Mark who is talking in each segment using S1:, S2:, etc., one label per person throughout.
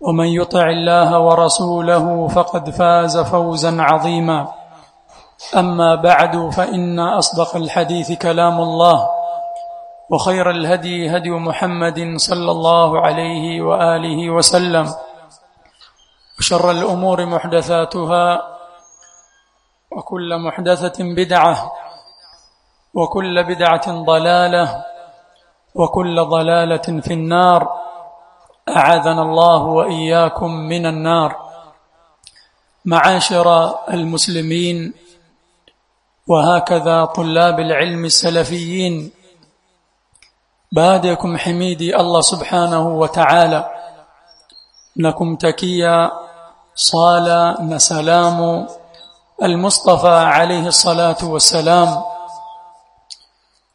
S1: ومن يطع الله ورسوله فقد فاز فوزا عظيما. أما بعد فإن أصدق الحديث كلام الله وخير الهدي هدي محمد صلى الله عليه وآله وسلم وشر الأمور محدثاتها وكل محدثة بدعة وكل بدعة ضلالة وكل ضلالة في النار. أعاذنا الله وإياكم من النار. معاشر المسلمين وهكذا طلاب العلم السلفيين. بعدكم حميدي الله سبحانه وتعالى. لكم تكيا صالة نسلام. المصطفى عليه الصلاة والسلام.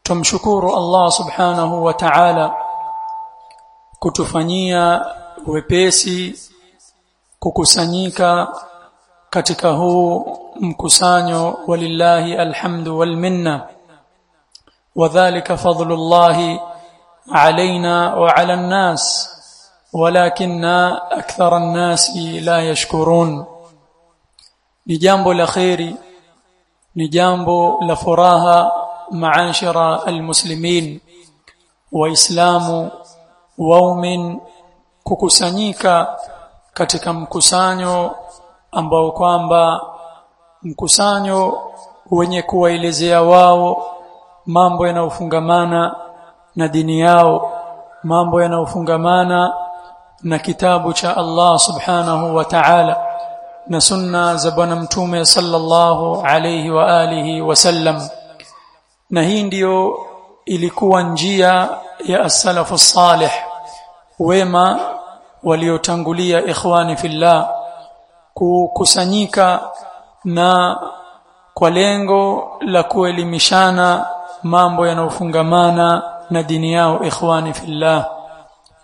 S1: تمشكور الله سبحانه وتعالى. Kutufanyia wepesi kukusanyika katika huu mkusanyo walillahi alhamdu wal minna wadhālika fadlullahi wa ala an-nas walakinna akthara an-nasi la yashkurun ni jambo la khairi ni jambo la furaha maashara almuslimin waislamu waumin kukusanyika katika mkusanyo ambao kwamba mkusanyo wenye kuwaelezea wao mambo yanayofungamana na dini yao mambo yanayofungamana na kitabu cha Allah subhanahu wa ta'ala na sunna za bwana mtume sallallahu alayhi wa alihi wasallam na hii ndiyo ilikuwa njia ya as-salafu salih wema waliotangulia ikhwani fillah kukusanyika na kwa lengo la kuelimishana mambo yanayofungamana na dini yao ikhwani fillah.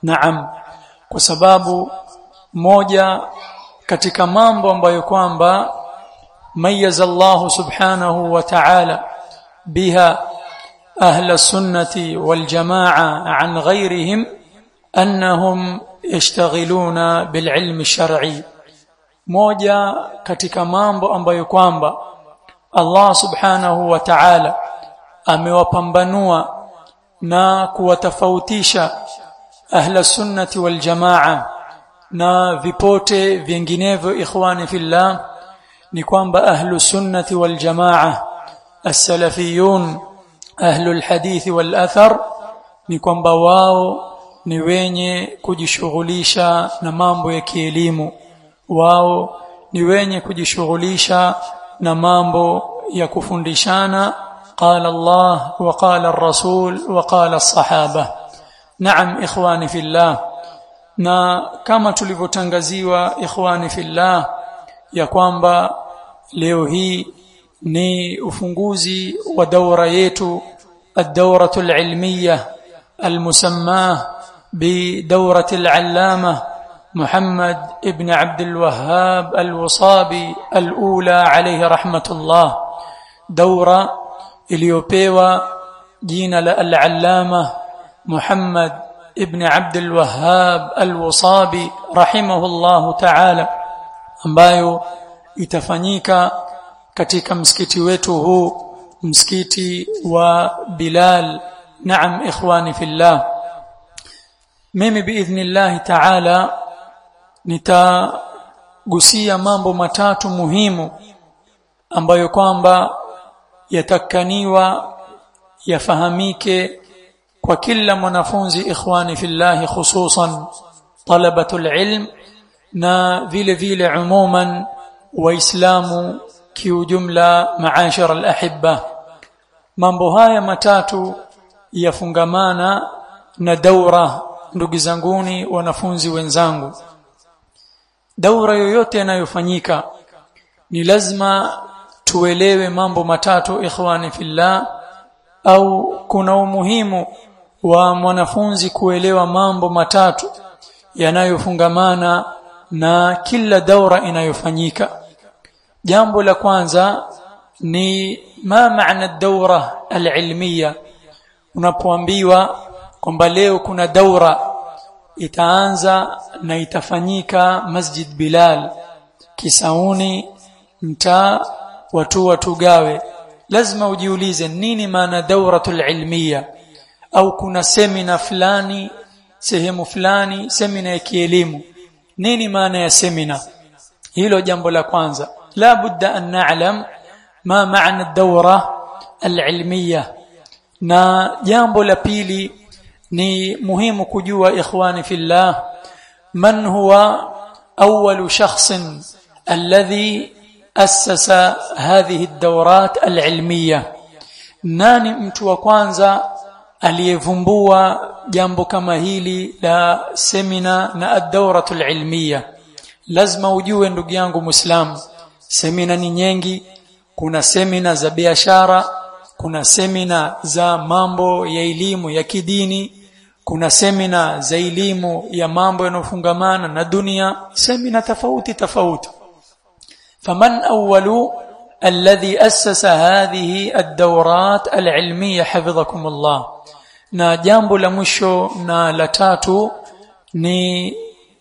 S1: Naam kwa sababu moja katika mambo ambayo kwamba mayaza Allah subhanahu wa ta'ala biha أهل السنة والجماعة عن غيرهم أنهم يشتغلون بالعلم الشرعي moja katika mambo ambayo kwamba Allah subhanahu wa ta'ala amewapambanua na kuwatofautisha ahla sunnati wal jamaa na vipote vinginevyo ikhwani fillah ni kwamba ahlu sunnati wal jamaa as-salafiyun ahlul hadithi wal athar ni kwamba wao ni wenye kujishughulisha na mambo ya kielimu wao ni wenye kujishughulisha na mambo ya kufundishana qala Allah wa qala ar-rasul wa qala as-sahaba naam ikhwani fillah na kama tulivyotangaziwa ikhwani fillah ya kwamba leo hii ni ufunguzi wa daura الدورة العلمية المسماه بدورة العلامة محمد ابن عبد الوهاب الوصابي الأولى عليه رحمة الله دورة iliyopewa jina la al-allama Muhammad ibn Abd al-Wahhab al-Wasabi rahimahullahu ta'ala ambayo itafanyika katika msikiti wetu huu msikiti wa Bilal. Naam ikhwani fillah. Mimi biidhnillah ta'ala nitagusia mambo matatu muhimu ambayo kwamba yatakaniwa yafahamike kwa kila mwanafunzi ikhwani fillahi hususan talabatul ilm na vile vile umuman waislamu kiujumla maashara alahibba. Mambo haya matatu yafungamana na daura ndugu zanguni wanafunzi wenzangu. Daura yoyote inayofanyika ni lazima tuelewe mambo matatu ikhwani fillah au kuna umuhimu wa mwanafunzi kuelewa mambo matatu yanayofungamana na kila daura inayofanyika jambo la kwanza ni ma maana daura alilmiya. Unapoambiwa kwamba leo kuna daura itaanza na itafanyika Masjid Bilal. Kisauni mtaa watu watugawe. Lazima ujiulize nini maana dauratul ilmiya au kuna semina fulani sehemu fulani semina ya kielimu? Nini maana ya semina? Hilo jambo la kwanza لا بد أن نعلم ما معنى الدورة العلمية. نا جامبو لبيلي ني مهم كجوا إخواني في الله من هو أول شخص الذي أسس هذه الدورات العلمية؟ ناني امتوا كوانزا اليفنبوا جامبو كما هيلي لا سمنا الدورة العلمية. لازم وجوه ندقيانكم مسلم. Semina ni nyingi kuna semina za biashara kuna semina za mambo ya elimu ya kidini kuna semina za elimu ya mambo yanofungamana na dunia semina tofauti tofauti faman awwalu alladhi assasa hadhihi ad-dawrat al-ilmiyya hafidhakum Allah na jambo la mwisho na la tatu ni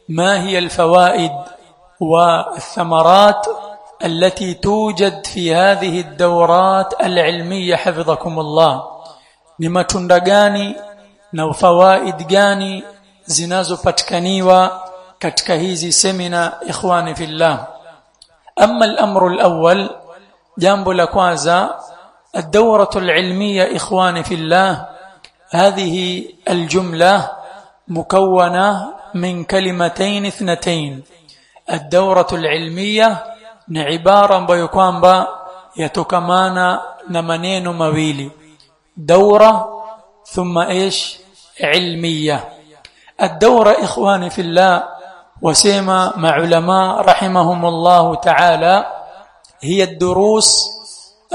S1: ma hiya alfawaid wa athamarat التي توجد في هذه الدورات العلمية حفظكم الله. ni matunda gani na fawaid gani zinazopatikaniwa katika hizi semina ikhwani fillah amma al-amru al-awwal jambo la kwanza الدورة العلمية إخواني في الله هذه الجملة مكونة من كلمتين اثنتين. الدورة العلمية ni ibara ambayo kwamba yatokamana na maneno mawili. Daura thumma ish ilmiya. الدورة إخواني في الله وسيما مع علماء رحمهم الله تعالى هي الدروس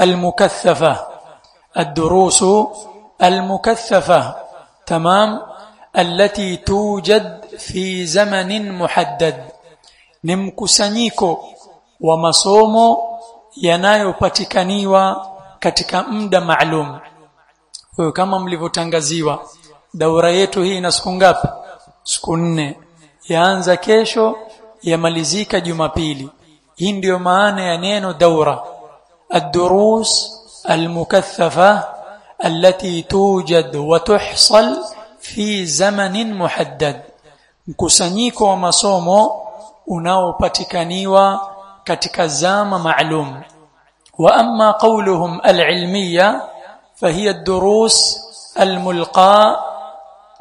S1: المكثفة الدروس المكثفة تمام التي توجد في زمن محدد نمكسنيكو wa masomo yanayopatikaniwa katika muda maalum kwa kama mlivyotangaziwa daura yetu hii ina siku ngapi siku nne yaanza kesho yamalizika jumapili hii ndiyo maana ya neno daura الدروس المكثفة التي توجد وتحصل في زمن محدد mkusanyiko wa masomo unaopatikaniwa katika zama maalum. واما قولهم العلميه فهي الدروس الملقاة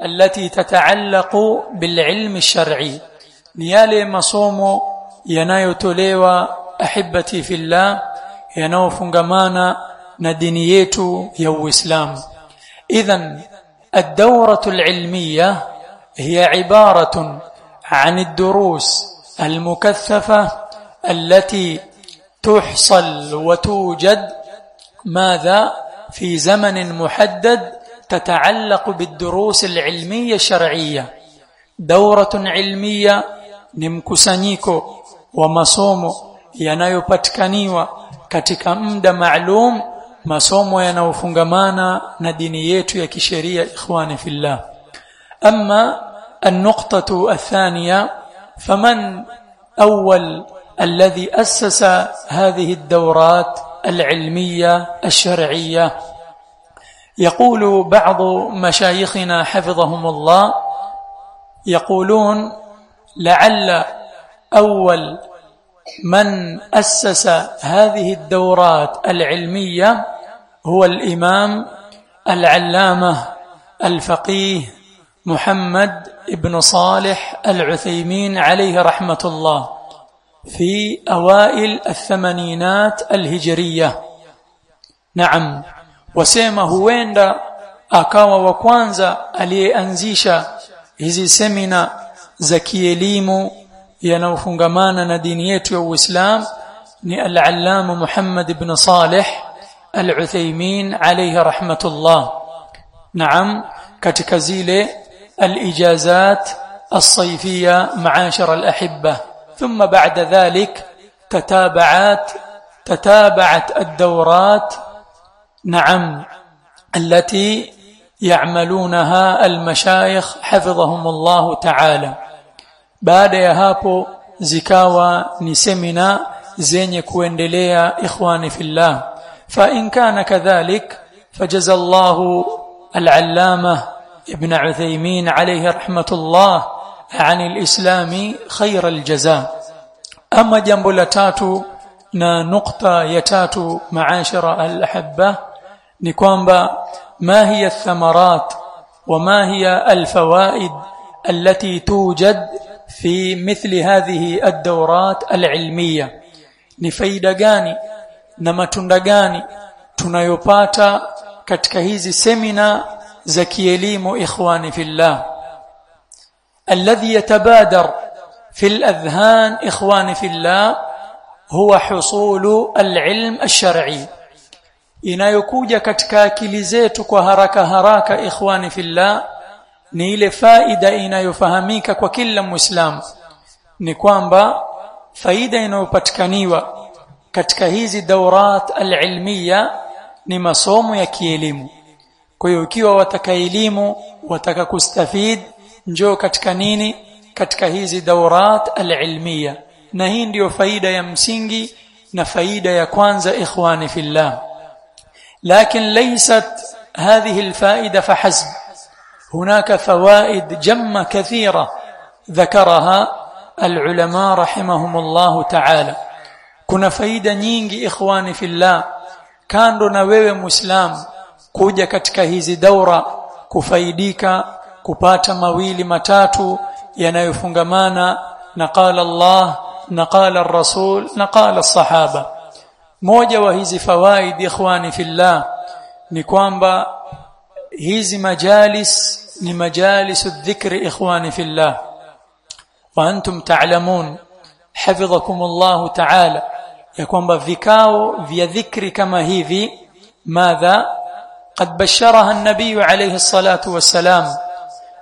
S1: التي تتعلق بالعلم الشرعي نيالي مصوم يناي توليوا احبتي في الله يناو فنغمانا ندينيتو يا الاسلام اذا الدوره العلميه هي عباره عن الدروس المكثفه التي تحصل وتوجد ماذا؟ في زمن محدد تتعلق بالدروس العلمية الشرعية. دورة علمية نمكسنيكو ومصومو yanayopatikaniwa katika muda maalum masomo yanayofungamana na dini yetu ya kisheria ikhwani fillah amma النقطة الثانية فمن أول الذي أسس هذه الدورات العلمية الشرعية. يقول بعض مشايخنا حفظهم الله يقولون لعل أول من أسس هذه الدورات العلمية هو الإمام العلامة الفقيه محمد بن صالح العثيمين عليه رحمة الله. في أوائل الثمانينات الهجرية. نعم. وسيما هويندا أكاوا وكوانزا ألي أنزيشا. هزي سمينا زكي ليمو ينو فنغمانا دينيت وإسلام ني العلام محمد بن صالح العثيمين عليه رحمة الله. نعم. كتكزيلي الإجازات الصيفية معاشر الأحبة. ثم بعد ذلك تتابعت تتابعت الدورات نعم التي يعملونها المشايخ حفظهم الله تعالى baada ya hapo zikawa ni semina zenye kuendelea ikhwani fillah fa in kana kadhalik fajaza Allah al-allama ibn Uthaymeen alayhi rahmatullah عن الإسلام خير الجزاء. أما جنب لتاتو نا نقطة يتاتو معاشر الأحبة نكوانبا ما هي الثمرات وما هي الفوائد التي توجد في مثل هذه الدورات العلمية؟ نفيدقاني نما تندقاني تنيوباتا katika hizi semina za kielimu ikhwani fillah alladhi yatabadar fi al-adhhan ikhwani fillah huwa husulu al-ilm ash-shar'i inayokuja katika akili zetu kwa haraka haraka ikhwani fillah ni ile faida inayofahamika kwa kila muislamu ni kwamba faida inayopatikaniwa katika hizi daurat alilmiya ni masomo ya kielimu kwa hiyo ikiwa wataka elimu wataka kustafid njoo katika nini katika hizi daurat alilmiya na hii ndiyo faida ya msingi na faida ya kwanza ikhwani fillah لكن ليست هذه الفائده فحسب هناك فوائد جمة كثيرة ذكرها العلماء رحمهم الله تعالى kuna faida nyingi ikhwani fillah kando na wewe muislam kuja katika hizi daura kufaidika kupata mawili matatu yanayofungamana na qala Allah na qala rasul na qala sahaba moja wa hizi fawaid ikhwani fillah ni kwamba hizi majalis ni majalis الذكر ikhwani fillah wa antum ta'lamun hafidhakum Allah ta'ala ya kwamba vikao vya dhikri kama hivi madha qad basharaha an-nabiy alayhi salatu wassalam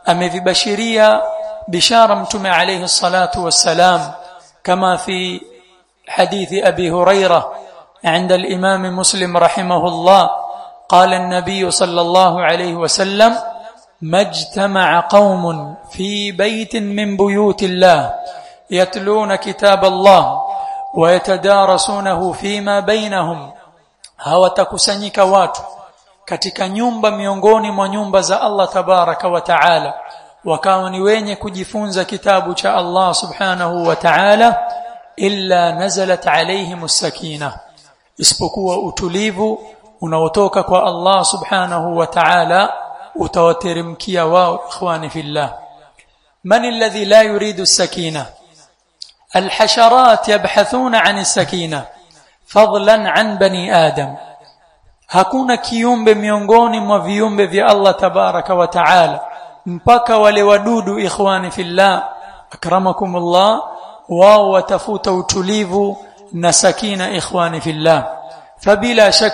S1: amevibashiria bishara mtume alayhi salatu wassalam kama fi hadithi abi hurairah عند الإمام مسلم رحمه الله قال النبي صلى الله عليه وسلم ما اجتمع قوم في بيت من بيوت الله يتلون كتاب الله ويتدارسونه فيما بينهم hawatakusanyika watu katika nyumba miongoni mwa nyumba za Allah tabaraka wa taala wakawa ni wenye kujifunza kitabu cha Allah subhanahu wa ta'ala illa nazalat alayhim as-sakinah isipokuwa utulivu unaotoka kwa Allah subhanahu wa ta'ala utawateremkia wao ikhwani fillah man alladhi la yuridu as-sakina الحشرات يبحثون عن السكينه فضلا عن بني آدم hakuna kiumbe miongoni mwa viumbe vya Allah tabaraka wa taala mpaka wale wadudu ikhwani fillah akramakumullah wao watafuta utulivu na sakina ikhwani fillah fabila shak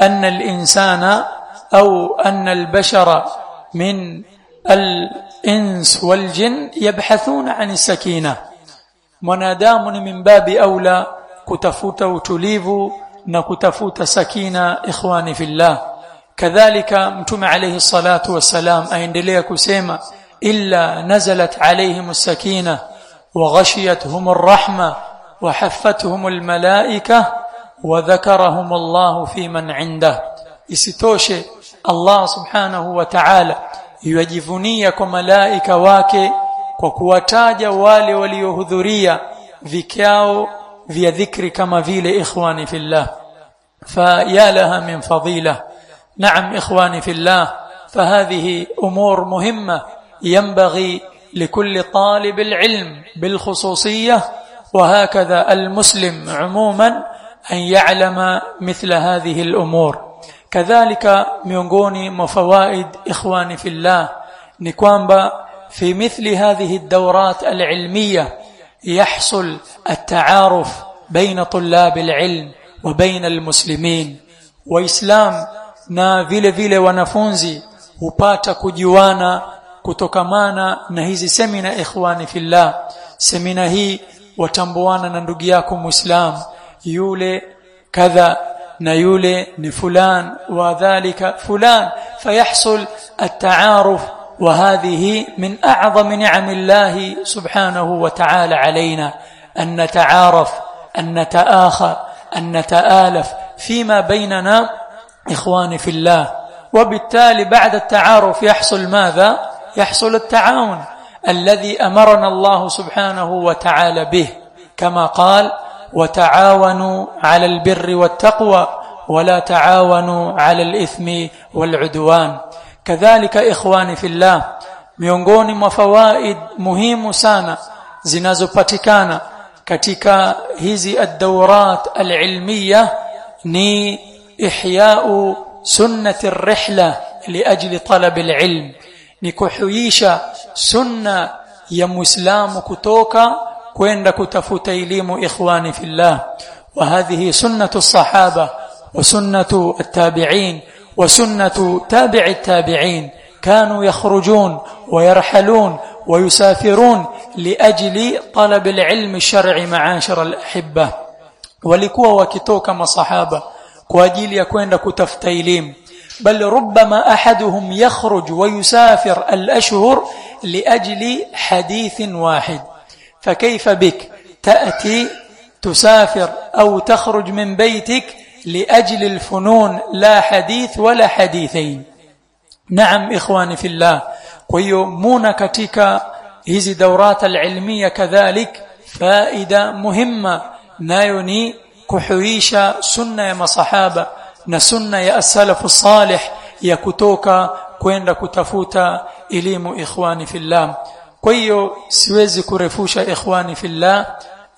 S1: anna al-insana au anna al-bashara min al-ins wal-jin yabhathuna an as-sakina mwanadamu ni min babi aula kutafuta utulivu na kutafuta sakina ikhwani fillah kadhalika mtume alayhi salatu wassalam aendelea kusema illa nazalat alayhim as-sakina wa ghashiyatuhum ar-rahma wa haffathum al-malaika wa dhakarahum Allah fi man 'indah isitoshe Allah subhanahu wa ta'ala yajivunia kwa malaika wake kwa kuwataja wale waliohudhuria vikao vya dhikri kama vile ikhwani fillah فيا لها من فضيلة. نعم إخواني في الله فهذه أمور مهمة ينبغي لكل طالب العلم بالخصوصية وهكذا المسلم عموما أن يعلم مثل هذه الأمور. كذلك mwa fawaid ikhwani fillah ni kwamba في مثل هذه الدورات العلمية يحصل التعارف بين طلاب العلم وبين المسلمين. وإسلام نا فيلي فيلي ونفونزي وباتا كجوانا كتوكمانا نهيزي سمينا إخواني في الله سمينا هي وتنبوانا نندقياكم إسلام يولي كذا نيولي نفلان وذلك فلان فيحصل التعارف وهذه من أعظم نعم الله سبحانه وتعالى علينا أن نتعارف أن نتآخى أن نتآلف فيما بيننا اخواني في الله. وبالتالي بعد التعارف يحصل ماذا؟ يحصل التعاون الذي أمرنا الله سبحانه وتعالى به. كما قال وتعاونوا على البر والتقوى ولا تعاونوا على الإثم والعدوان kadhalika ikhwani fillah miongoni mwa fawaid muhimu sana zinazopatikana katika hizi ad-dawrat al-ilmiya ni ihya'u sunnati ar-rihla liajli talab al-ilm ni kuhuisha sunna ya muislamu kutoka kwenda kutafuta elimu ikhwani fillah wa hadhihi sunnatu as-sahaba wa sunnatu at-tabi'in وسنة تابع التابعين كانوا يخرجون ويرحلون ويسافرون لأجل طلب العلم الشرعي معاشر الأحبة. ولكوا وكتو كما صحابه كاجل يكوند كتفتيليم بل ربما أحدهم يخرج ويسافر الأشهر لأجل حديث واحد. فكيف بك؟ تأتي تسافر أو تخرج من بيتك لأجل الفنون لا حديث ولا حديثين. نعم إخواني في الله قيمون katika هذه دورات العلمية كذلك فائدة مهمة. nayo ni kuhuisha سنة ya masahaba na سنة ya السلف الصالح ya kutoka kwenda kutafuta. elimu إخواني في الله. hivyo siwezi kurefusha إخواني في الله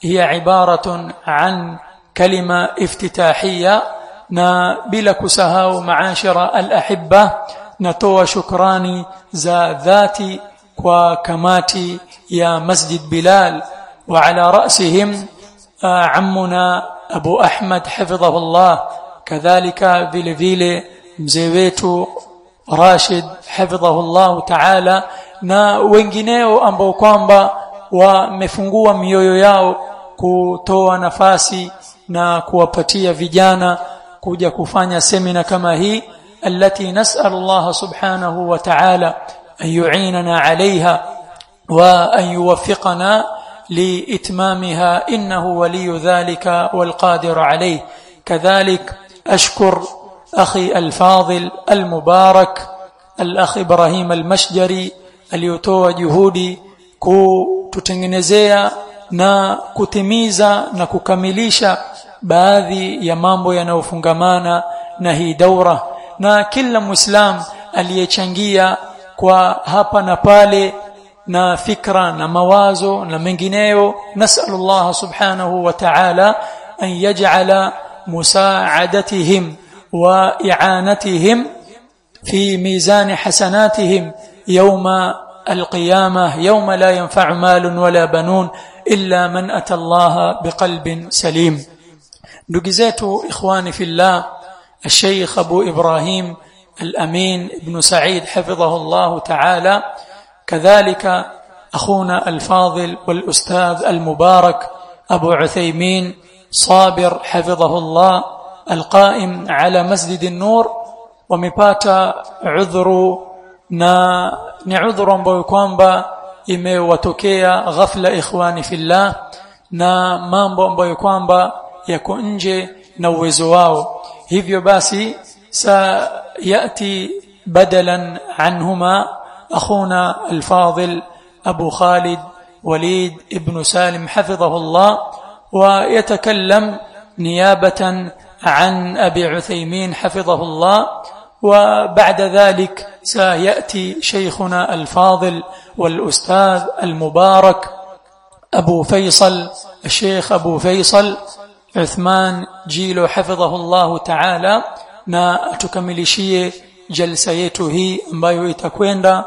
S1: هي عبارة عن كلمة افتتاحية نا بلك سهاو معاشر الأحبة نتوى شكراني زا ذاتي وكماتي يا مسجد بلال. وعلى رأسهم آه، عمنا أبو أحمد حفظه الله. كذلك فيلفيلي مزيويتو راشد حفظه الله تعالى. na wengineo ambao kwamba wamefungua mioyo yao kwa nafasi na kuwapatia vijana kuja kufanya semina kama hii التي نسأل الله سبحانه وتعالى أن يعيننا عليها وأن يوفقنا لإتمامها إنه ولي ذلك والقادر عليه كذلك أشكر أخي الفاضل المبارك الأخ إبراهيم المشجري aliyotoa juhudi kututengenezea na kutimiza na kukamilisha baadhi ya mambo yanayofungamana na hii daura na kila muislam aliyechangia kwa hapa na pale na fikra na mawazo na mengineyo nasallallahu subhanahu wa ta'ala an yaj'ala musaadatihim wa i'anatihim في ميزان حسناتهم يوم القيامه يوم لا ينفع مال ولا بنون الا من اتى الله بقلب سليم ndugu zetu ikhwani fillah الشيخ ابو إبراهيم الامين ابن سعيد حفظه الله تعالى كذلك اخونا الفاضل والأستاذ المبارك ابو عثيمين صابر حفظه الله القائم على مسجد النور wamepata udhuru na ni udhuru ambayo kwamba imewatokea ghafla ikhwani fillah na mambo ambayo kwamba yako nje na uwezo wao. Hivyo basi sayati badalan anhuma akhuna alfadil abu khalid وليد ابن سالم حفظه الله ويتكلم نيابة عن أبي عثيمين حفظه الله وبعد ذلك سيأتي شيخنا الفاضل والأستاذ المبارك أبو فيصل الشيخ أبو فيصل عثمان جيلو حفظه الله تعالى na tukamilishie jalsa yetu hii ambayo itakwenda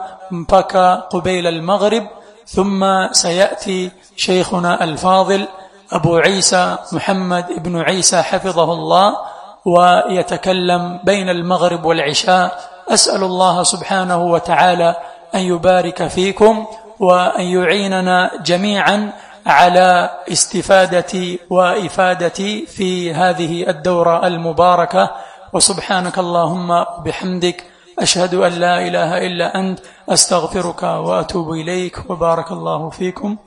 S1: قبيل المغرب ثم سيأتي شيخنا الفاضل أبو عيسى محمد بن عيسى حفظه الله ويتكلم بين المغرب والعشاء أسأل الله سبحانه وتعالى أن يبارك فيكم وأن يعيننا جميعا على استفادة وإفادة في هذه الدورة المباركة. وسبحانك اللهم وبحمدك أشهد أن لا إله إلا أنت. أستغفرك وأتوب إليك. وبارك الله فيكم.